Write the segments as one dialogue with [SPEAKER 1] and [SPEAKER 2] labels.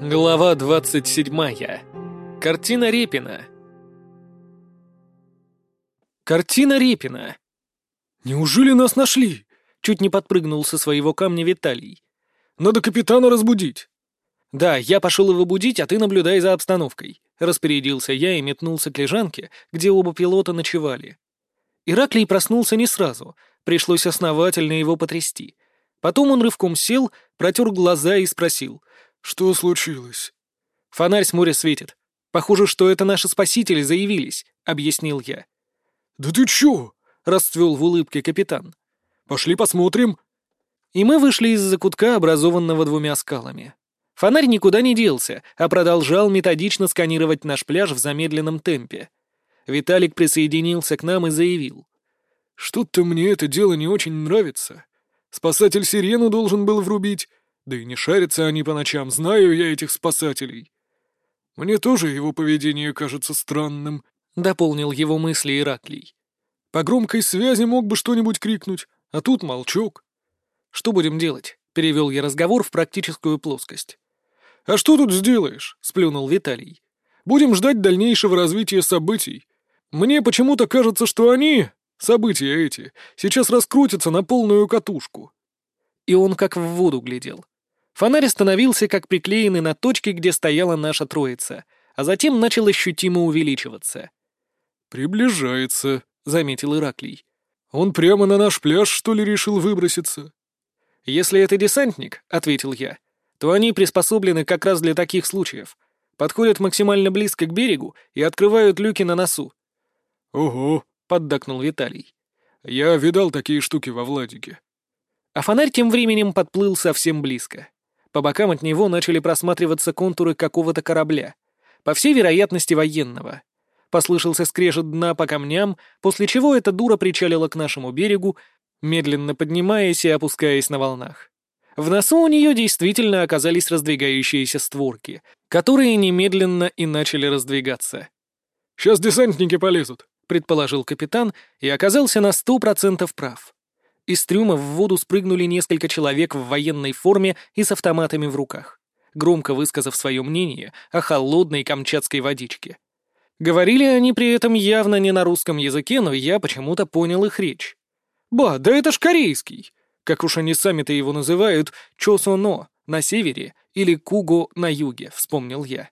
[SPEAKER 1] Глава 27. Картина Репина. Картина Репина.
[SPEAKER 2] «Неужели нас нашли?»
[SPEAKER 1] — чуть не подпрыгнул со своего камня Виталий.
[SPEAKER 2] «Надо капитана разбудить».
[SPEAKER 1] «Да, я пошел его будить, а ты наблюдай за обстановкой», — распорядился я и метнулся к лежанке, где оба пилота ночевали. Ираклий проснулся не сразу, пришлось основательно его потрясти. Потом он рывком сел, протер глаза и спросил.
[SPEAKER 2] «Что случилось?»
[SPEAKER 1] «Фонарь с моря светит. Похоже, что это наши спасители заявились», — объяснил я.
[SPEAKER 2] «Да ты чё?» — расцвел в улыбке капитан. «Пошли посмотрим».
[SPEAKER 1] И мы вышли из закутка, образованного двумя скалами. Фонарь никуда не делся, а продолжал методично сканировать наш пляж в замедленном темпе. Виталик присоединился к нам и заявил.
[SPEAKER 2] «Что-то мне это дело не очень нравится. Спасатель сирену должен был врубить, да и не шарятся они по ночам, знаю я этих спасателей. Мне тоже его поведение кажется странным», —
[SPEAKER 1] дополнил его мысли Ираклий.
[SPEAKER 2] «По громкой связи мог бы что-нибудь крикнуть, а тут молчок».
[SPEAKER 1] «Что будем делать?» — перевел я разговор в практическую плоскость.
[SPEAKER 2] «А что тут сделаешь?» — сплюнул Виталий. «Будем ждать дальнейшего развития событий. Мне почему-то кажется, что они, события эти, сейчас раскрутятся на полную катушку».
[SPEAKER 1] И он как в воду глядел. Фонарь остановился, как приклеенный на точке, где стояла наша троица, а затем начал ощутимо увеличиваться.
[SPEAKER 2] «Приближается», — заметил Ираклий. «Он прямо на наш пляж, что ли, решил выброситься?»
[SPEAKER 1] «Если это десантник», — ответил я, — «то они приспособлены как раз для таких случаев. Подходят максимально близко к берегу и открывают люки на носу».
[SPEAKER 2] «Ого», — поддакнул Виталий. «Я видал такие штуки во Владике».
[SPEAKER 1] А фонарь тем временем подплыл совсем близко. По бокам от него начали просматриваться контуры какого-то корабля. По всей вероятности, военного. Послышался скрежет дна по камням, после чего эта дура причалила к нашему берегу, медленно поднимаясь и опускаясь на волнах. В носу у нее действительно оказались раздвигающиеся створки, которые немедленно и начали раздвигаться.
[SPEAKER 2] «Сейчас десантники полезут», — предположил капитан и оказался на сто процентов прав.
[SPEAKER 1] Из трюма в воду спрыгнули несколько человек в военной форме и с автоматами в руках, громко высказав свое мнение о холодной камчатской водичке. Говорили они при этом явно не на русском языке, но я почему-то понял их речь. «Ба, да это ж корейский!» Как уж они сами-то его называют, Чосоно на севере или Куго на юге, вспомнил я.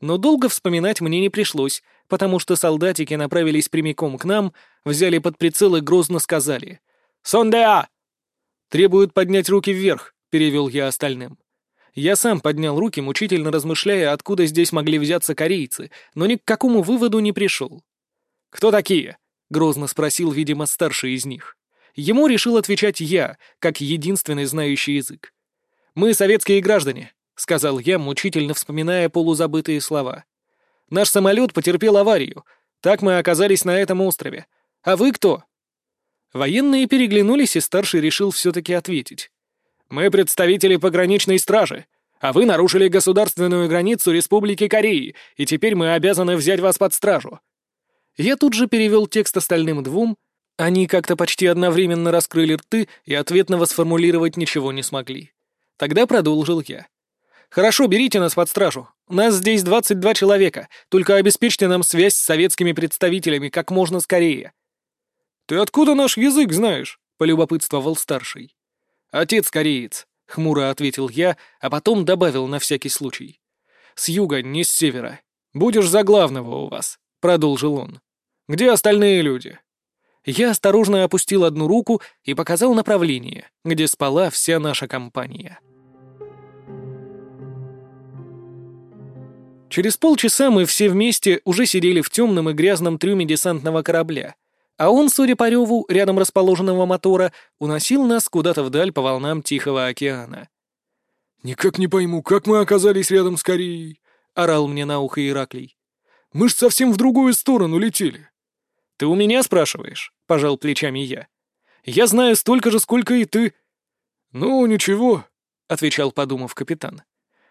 [SPEAKER 1] Но долго вспоминать мне не пришлось, потому что солдатики направились прямиком к нам, взяли под прицел и грозно сказали — «Сондеа!» «Требуют поднять руки вверх», — перевел я остальным. Я сам поднял руки, мучительно размышляя, откуда здесь могли взяться корейцы, но ни к какому выводу не пришел. «Кто такие?» — грозно спросил, видимо, старший из них. Ему решил отвечать я, как единственный знающий язык. «Мы советские граждане», — сказал я, мучительно вспоминая полузабытые слова. «Наш самолет потерпел аварию. Так мы оказались на этом острове. А вы кто?» Военные переглянулись, и старший решил все-таки ответить. «Мы представители пограничной стражи, а вы нарушили государственную границу Республики Кореи, и теперь мы обязаны взять вас под стражу». Я тут же перевел текст остальным двум, они как-то почти одновременно раскрыли рты и ответного сформулировать ничего не смогли. Тогда продолжил я. «Хорошо, берите нас под стражу. Нас здесь 22 человека, только обеспечьте нам связь с советскими представителями как можно скорее».
[SPEAKER 2] «Ты откуда наш язык знаешь?» — полюбопытствовал старший.
[SPEAKER 1] «Отец кореец», — хмуро ответил я, а потом добавил на всякий случай. «С юга, не с севера. Будешь за главного у вас», — продолжил он. «Где остальные люди?» Я осторожно опустил одну руку и показал направление, где спала вся наша компания. Через полчаса мы все вместе уже сидели в темном и грязном трюме десантного корабля, а он, судя по реву рядом расположенного мотора, уносил нас куда-то вдаль по волнам Тихого океана.
[SPEAKER 2] «Никак не пойму, как мы оказались рядом с Кореей?» — орал мне на ухо Ираклий. «Мы ж совсем в другую сторону летели».
[SPEAKER 1] «Ты у меня спрашиваешь?» — пожал плечами я. «Я знаю столько же, сколько и ты».
[SPEAKER 2] «Ну, ничего», — отвечал, подумав капитан.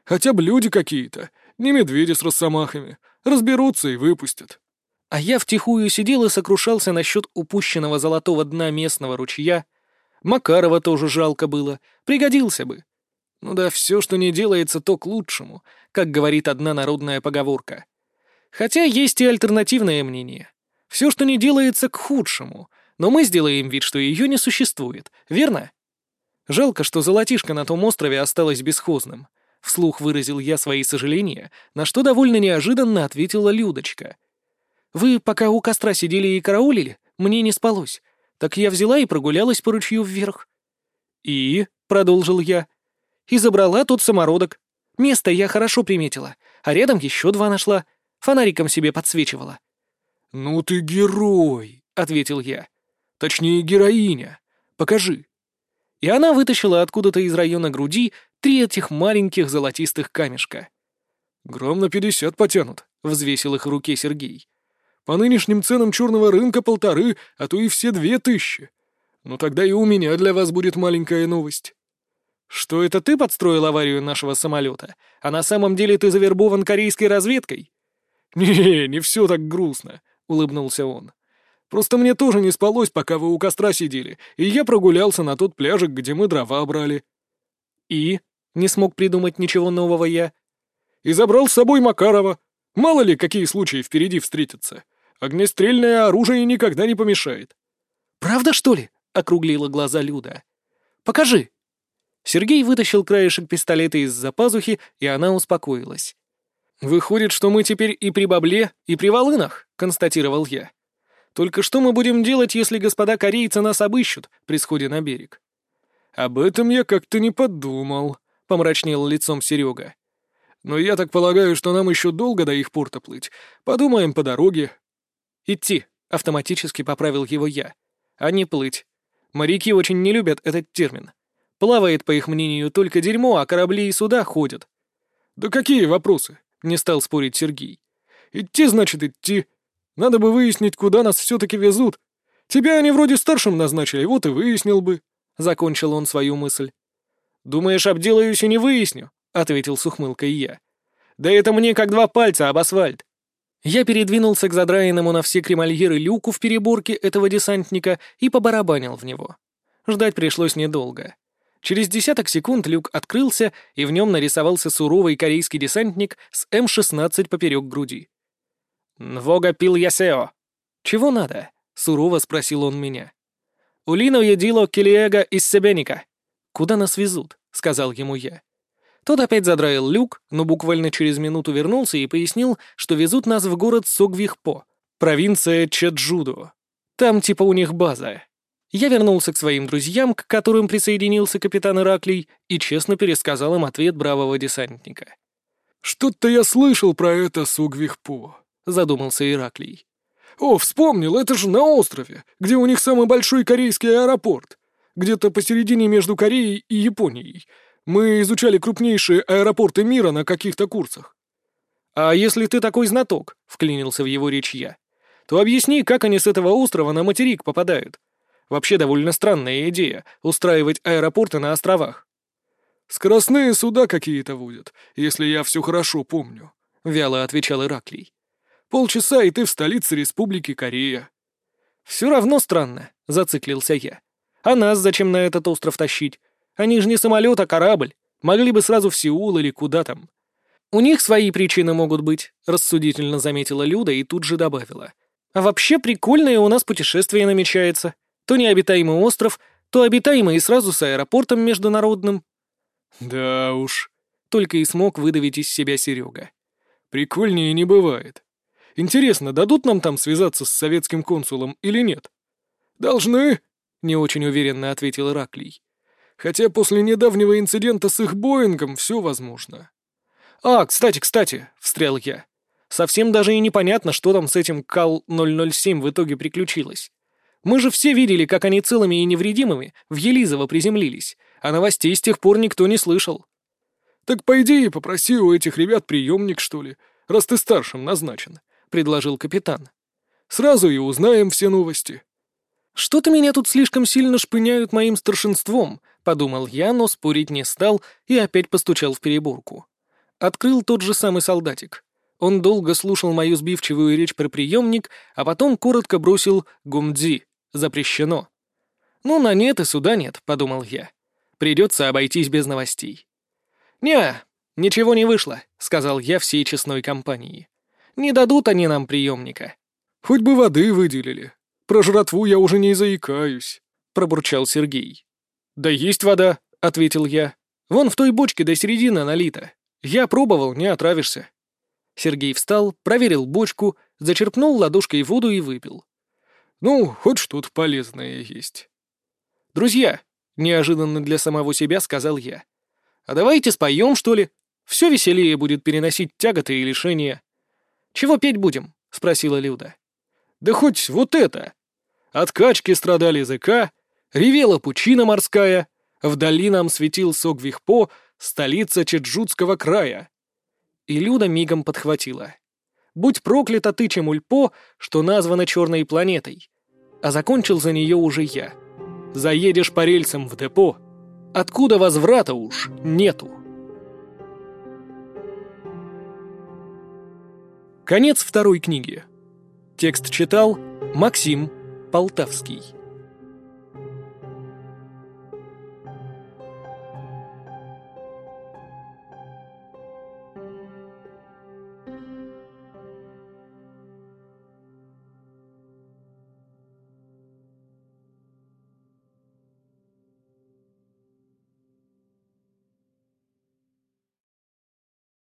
[SPEAKER 2] «Хотя бы люди какие-то, не медведи с росомахами, разберутся и выпустят».
[SPEAKER 1] А я втихую сидел и сокрушался насчет упущенного золотого дна местного ручья. Макарова тоже жалко было, пригодился бы. Ну да, все, что не делается, то к лучшему, как говорит одна народная поговорка. Хотя есть и альтернативное мнение. Все, что не делается, к худшему, но мы сделаем вид, что ее не существует, верно? Жалко, что золотишко на том острове осталось бесхозным. Вслух выразил я свои сожаления, на что довольно неожиданно ответила Людочка. «Вы пока у костра сидели и караулили, мне не спалось. Так я взяла и прогулялась по ручью вверх». «И?» — продолжил я. «И забрала тот самородок. Место я хорошо приметила, а рядом еще два нашла. Фонариком себе подсвечивала».
[SPEAKER 2] «Ну ты герой!» — ответил я. «Точнее, героиня. Покажи».
[SPEAKER 1] И она вытащила откуда-то из района груди три этих маленьких золотистых камешка.
[SPEAKER 2] «Грамм на пятьдесят потянут», — взвесил их в руке Сергей. «По нынешним ценам черного рынка полторы, а то и все две тысячи. Ну тогда и у меня для вас будет маленькая новость».
[SPEAKER 1] «Что это ты подстроил аварию нашего самолета, а на самом деле ты завербован корейской разведкой?»
[SPEAKER 2] «Не, не все так грустно», — улыбнулся он. «Просто мне тоже не спалось, пока вы у костра сидели, и я прогулялся на тот пляжик, где мы дрова брали».
[SPEAKER 1] «И?» Не смог придумать ничего нового я.
[SPEAKER 2] И забрал с собой Макарова. Мало ли, какие случаи впереди встретятся. Огнестрельное оружие никогда не помешает.
[SPEAKER 1] «Правда, что ли?» — округлила глаза Люда. «Покажи!» Сергей вытащил краешек пистолета из-за пазухи, и она успокоилась. «Выходит, что мы теперь и при бабле, и при волынах», — констатировал я. «Только что мы будем делать, если господа корейцы нас обыщут при сходе на берег?»
[SPEAKER 2] «Об этом я как-то не подумал», помрачнел лицом Серега. «Но я так полагаю, что нам еще долго до их порта плыть. Подумаем по дороге».
[SPEAKER 1] «Идти», — автоматически поправил его я. «А не плыть. Моряки очень не любят этот термин. Плавает, по их мнению, только дерьмо, а корабли и суда ходят».
[SPEAKER 2] «Да какие вопросы?» — не стал спорить Сергей. «Идти значит идти. Надо бы выяснить, куда нас все-таки везут. Тебя они вроде старшим назначили, вот и выяснил бы».
[SPEAKER 1] Закончил он свою мысль. «Думаешь, обделаюсь и не выясню?» — ответил с ухмылкой я. «Да это мне как два пальца об асфальт». Я передвинулся к задраенному на все кремольеры люку в переборке этого десантника и побарабанил в него. Ждать пришлось недолго. Через десяток секунд люк открылся, и в нем нарисовался суровый корейский десантник с М-16 поперек груди. «Нвога пил ясео». «Чего надо?» — сурово спросил он меня. «Улино едило келиега из себеника». «Куда нас везут?» — сказал ему я. Тот опять задраил люк, но буквально через минуту вернулся и пояснил, что везут нас в город Согвихпо, провинция Чеджудо. Там типа у них база. Я вернулся к своим друзьям, к которым присоединился капитан Ираклий, и честно пересказал им ответ бравого десантника.
[SPEAKER 2] «Что-то я слышал про это Сугвихпо», — задумался Ираклий. «О, вспомнил, это же на острове, где у них самый большой корейский аэропорт где-то посередине между Кореей и Японией. Мы изучали крупнейшие аэропорты мира на каких-то курсах».
[SPEAKER 1] «А если ты такой знаток», — вклинился в его речь я, «то объясни, как они с этого острова на материк попадают. Вообще довольно странная идея — устраивать аэропорты на островах».
[SPEAKER 2] «Скоростные суда какие-то водят, если я все хорошо помню», — вяло отвечал Ираклий. «Полчаса, и ты в столице Республики Корея».
[SPEAKER 1] «Все равно странно», — зациклился я. А нас зачем на этот остров тащить? Они же не самолет, а корабль. Могли бы сразу в Сеул или куда там. У них свои причины могут быть, рассудительно заметила Люда и тут же добавила. А вообще прикольное у нас путешествие намечается. То необитаемый остров, то обитаемый и сразу с аэропортом международным.
[SPEAKER 2] Да уж.
[SPEAKER 1] Только и смог выдавить из себя Серега.
[SPEAKER 2] Прикольнее не бывает. Интересно, дадут нам там связаться с советским консулом или нет? Должны, — не очень уверенно ответил Ираклий. «Хотя после недавнего инцидента с их Боингом все возможно».
[SPEAKER 1] «А, кстати, кстати», — встрял я. «Совсем даже и непонятно, что там с этим КАЛ-007 в итоге приключилось. Мы же все видели, как они целыми и невредимыми в Елизово приземлились, а новостей с тех пор никто не слышал».
[SPEAKER 2] «Так пойди и попроси у этих ребят приемник, что ли, раз ты старшим назначен», — предложил капитан. «Сразу и узнаем все новости».
[SPEAKER 1] «Что-то меня тут слишком сильно шпыняют моим старшинством», — подумал я, но спорить не стал и опять постучал в переборку. Открыл тот же самый солдатик. Он долго слушал мою сбивчивую речь про приемник, а потом коротко бросил «гумдзи» — запрещено. «Ну, на нет и сюда нет», — подумал я. «Придется обойтись без новостей». «Не, ничего не вышло», — сказал я всей честной компании. «Не дадут они нам приемника».
[SPEAKER 2] «Хоть бы воды выделили. Про жратву я уже не заикаюсь», — пробурчал Сергей.
[SPEAKER 1] «Да есть вода», — ответил я. «Вон в той бочке до середины налито. Я пробовал, не отравишься». Сергей встал, проверил бочку, зачерпнул ладошкой воду и выпил.
[SPEAKER 2] «Ну, хоть что-то полезное есть».
[SPEAKER 1] «Друзья», — неожиданно для самого себя сказал я, — «а давайте споем, что ли? Все веселее будет переносить тяготы и лишения». «Чего петь будем?» — спросила Люда.
[SPEAKER 2] «Да хоть вот это!» От качки страдали языка, ревела пучина морская, вдали нам светил Согвихпо, столица Чеджутского края.
[SPEAKER 1] И Люда мигом подхватила. «Будь проклята ты, Чемульпо, что названа черной планетой!» А закончил за нее уже я. «Заедешь по рельсам в депо, откуда возврата уж нету!» Конец второй книги. Текст читал Максим Полтавский.